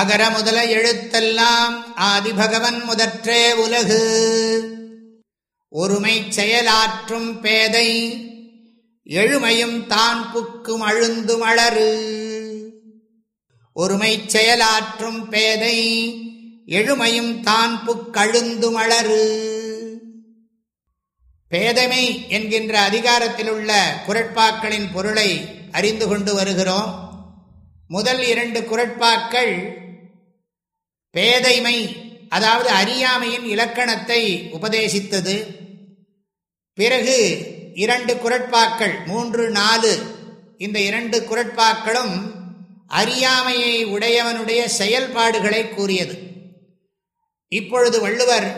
அகர முதல எழுத்தெல்லாம் ஆதிபகவன் முதற்றே உலகு. ஒருமை செயலாற்றும் பேதை எழுமையும் தான் புக்கும் அழுந்து மலரு ஒருமை செயலாற்றும் பேதை எழுமையும் தான் புக்கழுந்து மலரு பேதமை என்கின்ற அதிகாரத்தில் உள்ள குரட்பாக்களின் பொருளை அறிந்து கொண்டு வருகிறோம். முதல் இரண்டு குரட்பாக்கள் பேதைமை அதாவது அறியாமையின் இலக்கணத்தை உபதேசித்தது. பிறகு இரண்டு குரட்பாக்கள் மூன்று நாலு இந்த இரண்டு குரட்பாக்களும் அறியாமையை உடையவனுடைய செயல்பாடுகளை கூறியது. இப்பொழுது வள்ளுவர்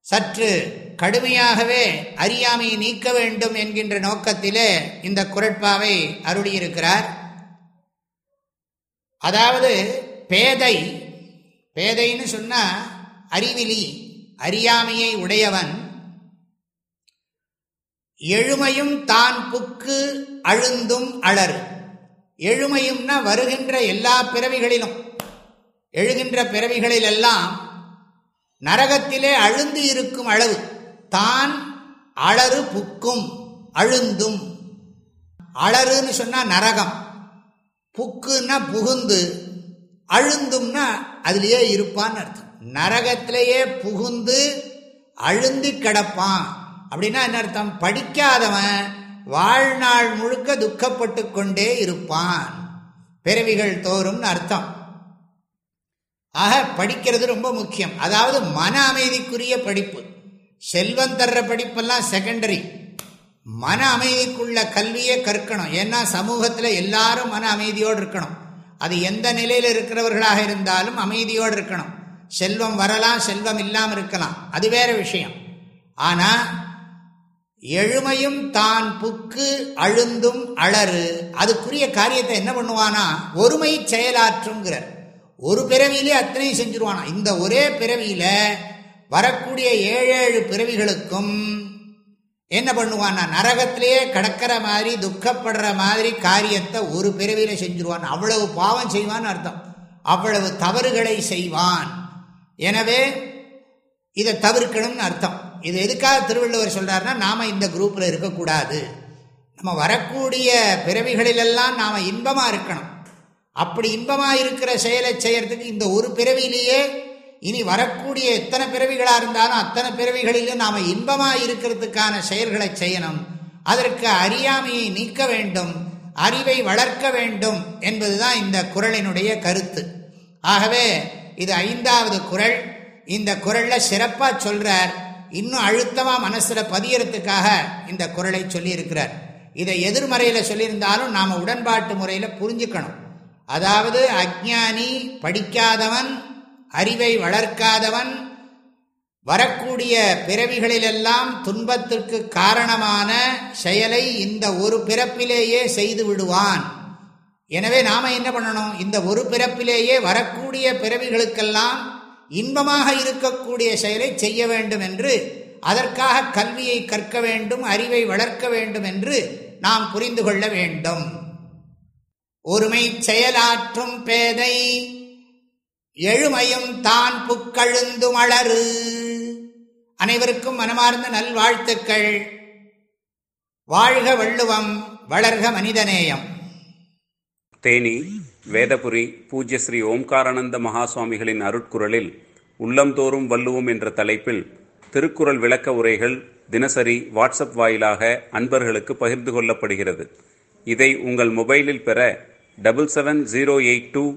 சற்று கடுமையாகவே அறியாமையை நீக்க வேண்டும் என்கின்ற நோக்கத்திலே இந்த குரட்பாவை அருளியிருக்கிறார். அதாவது பேதை பேதைன்னு சொன்னால் அறிவிலி அறியாமையை உடையவன். எழுமையும் தான் புக்கு அழுந்தும் அழறு எழுமையும்னா வருகின்ற எல்லா பிறவிகளிலும். எழுகின்ற பிறவிகளிலெல்லாம் நரகத்திலே அழுந்து இருக்கும் அளவு. தான் அழறு புக்கும் அழுந்தும். அழறுன்னு சொன்னால் நரகம். புக்குன்னா புகுந்து அழுந்தும்னா அதுலேயே இருப்பான்னு அர்த்தம். நரகத்திலேயே புகுந்து அழுந்து கிடப்பான். அப்படின்னா என்ன அர்த்தம்? படிக்காதவன் வாழ்நாள் முழுக்க துக்கப்பட்டு கொண்டே இருப்பான். பிறவிகள் தோறும்னு அர்த்தம். ஆக படிக்கிறது ரொம்ப முக்கியம். அதாவது மன அமைதிக்குரிய படிப்பு. செல்வம் தர்ற படிப்பெல்லாம் செகண்டரி மன அமைதிக்குள்ள கல்வியை கற்கணும். ஏன்னா சமூகத்தில் எல்லாரும் மன அமைதியோடு இருக்கணும். அது எந்த நிலையில் இருக்கிறவர்களாக இருந்தாலும் அமைதியோடு இருக்கணும். செல்வம் வரலாம் செல்வம் இல்லாமல் இருக்கலாம். அது வேற விஷயம். ஆனால் எழுமையும் தான் புக்கு அழுந்தும் அழறு அதுக்குரிய காரியத்தை என்ன பண்ணுவானா? ஒருமை செயலாற்றுங்கிறார். ஒரு பிறவியிலே அத்தனையும் செஞ்சிருவானா? இந்த ஒரே பிறவியில வரக்கூடிய ஏழு ஏழு பிறவிகளுக்கும் என்ன பண்ணுவான்னா நரகத்திலேயே கடக்கிற மாதிரி துக்கப்படுற மாதிரி காரியத்தை ஒரு பிறவியில் செஞ்சிருவான். அவ்வளவு பாவம் செய்வான்னு அர்த்தம். அவ்வளவு தவறுகளை செய்வான். எனவே இதை தவிர்க்கணும்னு அர்த்தம். இது எதுக்காக திருவள்ளுவர் சொல்கிறாருன்னா நாம் இந்த குரூப்பில் இருக்கக்கூடாது. நம்ம வரக்கூடிய பிறவிகளிலெல்லாம் நாம் இன்பமாக இருக்கணும். அப்படி இன்பமாக இருக்கிற செயலை செய்கிறதுக்கு இந்த ஒரு பிறவியிலேயே இனி வரக்கூடிய எத்தனை பிறவிகளாக இருந்தாலும் அத்தனை பிறவிகளிலும் நாம் இன்பமாக இருக்கிறதுக்கான செயல்களை செய்யணும். அதற்கு அறியாமையை நீக்க வேண்டும் அறிவை வளர்க்க வேண்டும் என்பதுதான் இந்த குரலினுடைய கருத்து. ஆகவே இது ஐந்தாவது குரல். இந்த குரலில் சிறப்பாக சொல்கிறார் இன்னும் அழுத்தமாக மனசில் பதியறதுக்காக இந்த குரலை சொல்லியிருக்கிறார். இதை எதிர்மறையில் சொல்லியிருந்தாலும் நாம் உடன்பாட்டு முறையில் புரிஞ்சுக்கணும். அதாவது அஜானி படிக்காதவன் அறிவை வளர்க்காதவன் வரக்கூடிய பிறவிகளிலெல்லாம் துன்பத்திற்கு காரணமான செயலை இந்த ஒரு பிறப்பிலேயே செய்து விடுவான். எனவே நாம என்ன பண்ணணும்? இந்த ஒரு பிறப்பிலேயே வரக்கூடிய பிறவிகளுக்கெல்லாம் இன்பமாக இருக்கக்கூடிய செயலை செய்ய வேண்டும் என்று அதற்காக கல்வியை கற்க வேண்டும் அறிவை வளர்க்க வேண்டும் என்று நாம் புரிந்து கொள்ள வேண்டும். ஒருமை செயலாற்றும் பேதை எழுமையும் தான் புக்கழுந்து மலரு. அனைவருக்கும் மனமார்ந்த நல்வாழ்த்துக்கள். வாழ்க வள்ளுவம் வளர்க மனிதநேயம். தேனி வேதபுரி பூஜ்ய ஸ்ரீ ஓம்காரானந்த மகாசுவாமிகளின் அருட்குரலில் உள்ளம்தோறும் வள்ளுவோம் என்ற தலைப்பில் திருக்குறள் விளக்க உரைகள் தினசரி வாட்ஸ்அப் வாயிலாக அன்பர்களுக்கு பகிர்ந்து கொள்ளப்படுகிறது. இதை உங்கள் மொபைலில் பெற double seven zero eight two